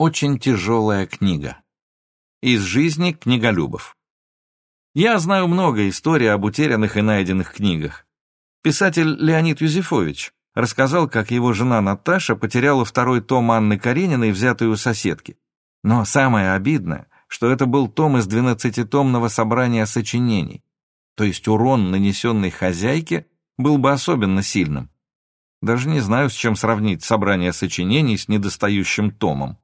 Очень тяжелая книга. Из жизни книголюбов. Я знаю много историй об утерянных и найденных книгах. Писатель Леонид Юзефович рассказал, как его жена Наташа потеряла второй том Анны Карениной, взятую у соседки. Но самое обидное, что это был том из двенадцатитомного собрания сочинений, то есть урон, нанесенный хозяйке, был бы особенно сильным. Даже не знаю, с чем сравнить собрание сочинений с недостающим томом.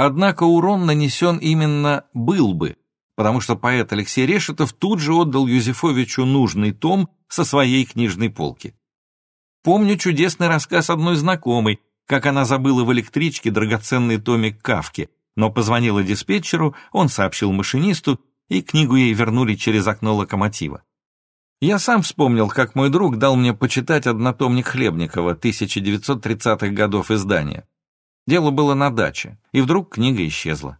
Однако урон нанесен именно «был бы», потому что поэт Алексей Решетов тут же отдал Юзефовичу нужный том со своей книжной полки. Помню чудесный рассказ одной знакомой, как она забыла в электричке драгоценный томик Кавки, но позвонила диспетчеру, он сообщил машинисту, и книгу ей вернули через окно локомотива. Я сам вспомнил, как мой друг дал мне почитать однотомник Хлебникова 1930-х годов издания. Дело было на даче, и вдруг книга исчезла.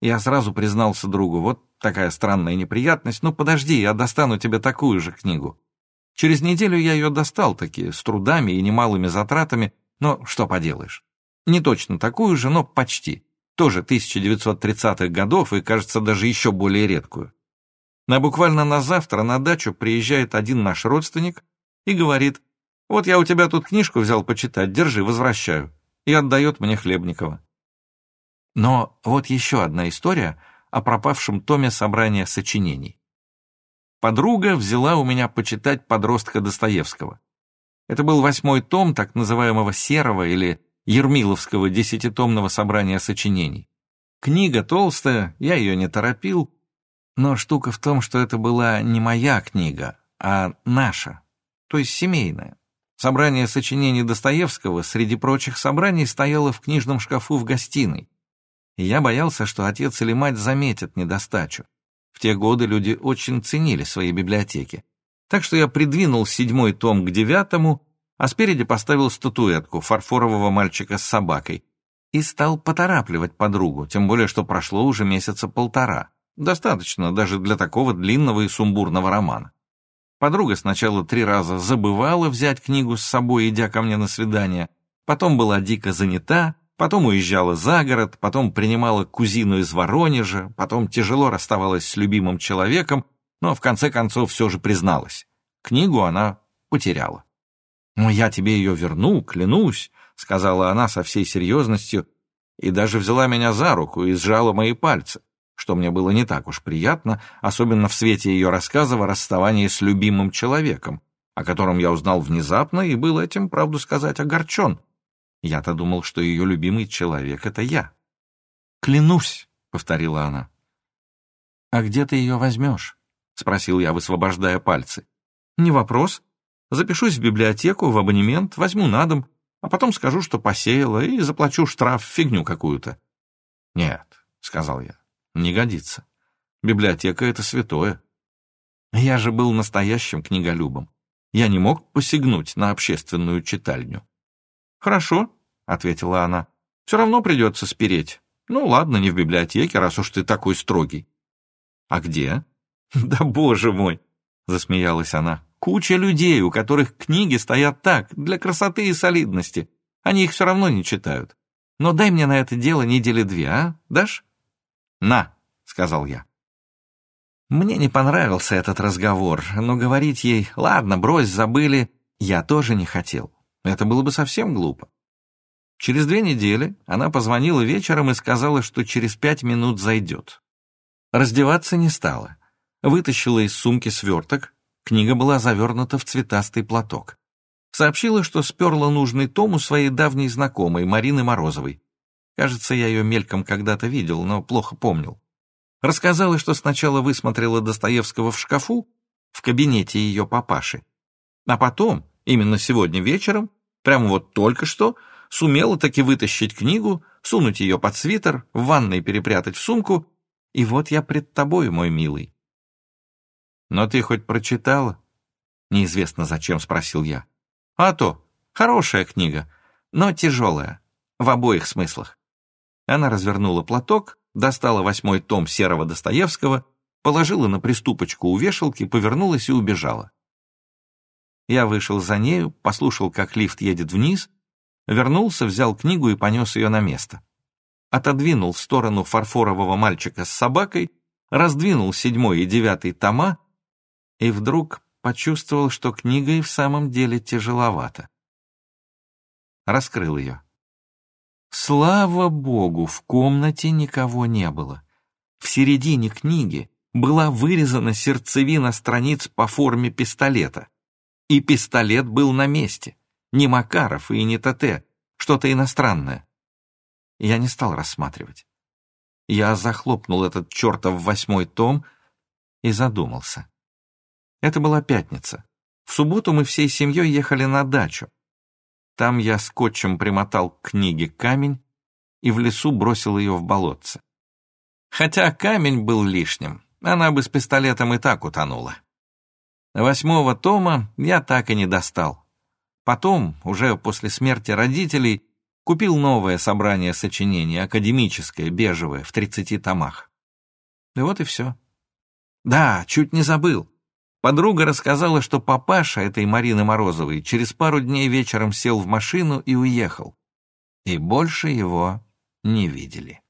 Я сразу признался другу, вот такая странная неприятность, ну подожди, я достану тебе такую же книгу. Через неделю я ее достал таки, с трудами и немалыми затратами, но что поделаешь. Не точно такую же, но почти. Тоже 1930-х годов и, кажется, даже еще более редкую. На буквально на завтра на дачу приезжает один наш родственник и говорит, вот я у тебя тут книжку взял почитать, держи, возвращаю и отдает мне Хлебникова. Но вот еще одна история о пропавшем томе собрания сочинений. Подруга взяла у меня почитать подростка Достоевского. Это был восьмой том так называемого серого или ермиловского десятитомного собрания сочинений. Книга толстая, я ее не торопил, но штука в том, что это была не моя книга, а наша, то есть семейная. Собрание сочинений Достоевского среди прочих собраний стояло в книжном шкафу в гостиной. И я боялся, что отец или мать заметят недостачу. В те годы люди очень ценили свои библиотеки. Так что я придвинул седьмой том к девятому, а спереди поставил статуэтку фарфорового мальчика с собакой и стал поторапливать подругу, тем более что прошло уже месяца полтора. Достаточно даже для такого длинного и сумбурного романа. Подруга сначала три раза забывала взять книгу с собой, идя ко мне на свидание, потом была дико занята, потом уезжала за город, потом принимала кузину из Воронежа, потом тяжело расставалась с любимым человеком, но в конце концов все же призналась. Книгу она потеряла. «Ну, я тебе ее верну, клянусь», — сказала она со всей серьезностью, и даже взяла меня за руку и сжала мои пальцы что мне было не так уж приятно, особенно в свете ее рассказа о расставании с любимым человеком, о котором я узнал внезапно и был этим, правду сказать, огорчен. Я-то думал, что ее любимый человек — это я. «Клянусь», — повторила она. «А где ты ее возьмешь?» — спросил я, высвобождая пальцы. «Не вопрос. Запишусь в библиотеку, в абонемент, возьму на дом, а потом скажу, что посеяла, и заплачу штраф, фигню какую-то». «Нет», — сказал я, не годится. Библиотека — это святое. Я же был настоящим книголюбом. Я не мог посягнуть на общественную читальню. «Хорошо», — ответила она. «Все равно придется спереть. Ну ладно, не в библиотеке, раз уж ты такой строгий». «А где?» «Да боже мой!» — засмеялась она. «Куча людей, у которых книги стоят так, для красоты и солидности. Они их все равно не читают. Но дай мне на это дело недели две, а? Дашь?» «На», — сказал я. Мне не понравился этот разговор, но говорить ей «ладно, брось, забыли» я тоже не хотел. Это было бы совсем глупо. Через две недели она позвонила вечером и сказала, что через пять минут зайдет. Раздеваться не стала. Вытащила из сумки сверток, книга была завернута в цветастый платок. Сообщила, что сперла нужный том у своей давней знакомой Марины Морозовой. Кажется, я ее мельком когда-то видел, но плохо помнил. Рассказала, что сначала высмотрела Достоевского в шкафу, в кабинете ее папаши, а потом, именно сегодня вечером, прямо вот только что, сумела таки вытащить книгу, сунуть ее под свитер, в ванной перепрятать в сумку, и вот я пред тобой, мой милый. «Но ты хоть прочитала?» Неизвестно зачем, спросил я. «А то, хорошая книга, но тяжелая, в обоих смыслах. Она развернула платок, достала восьмой том серого Достоевского, положила на приступочку у вешалки, повернулась и убежала. Я вышел за нею, послушал, как лифт едет вниз, вернулся, взял книгу и понес ее на место. отодвинул в сторону фарфорового мальчика с собакой, раздвинул седьмой и девятый тома и вдруг почувствовал, что книга и в самом деле тяжеловата. Раскрыл ее. Слава богу, в комнате никого не было. В середине книги была вырезана сердцевина страниц по форме пистолета. И пистолет был на месте. Не Макаров и не ТТ, что-то иностранное. Я не стал рассматривать. Я захлопнул этот чертов восьмой том и задумался. Это была пятница. В субботу мы всей семьей ехали на дачу. Там я скотчем примотал к книге камень и в лесу бросил ее в болотце. Хотя камень был лишним, она бы с пистолетом и так утонула. Восьмого тома я так и не достал. Потом, уже после смерти родителей, купил новое собрание сочинений, академическое, бежевое, в тридцати томах. И вот и все. Да, чуть не забыл. Подруга рассказала, что папаша этой Марины Морозовой через пару дней вечером сел в машину и уехал. И больше его не видели.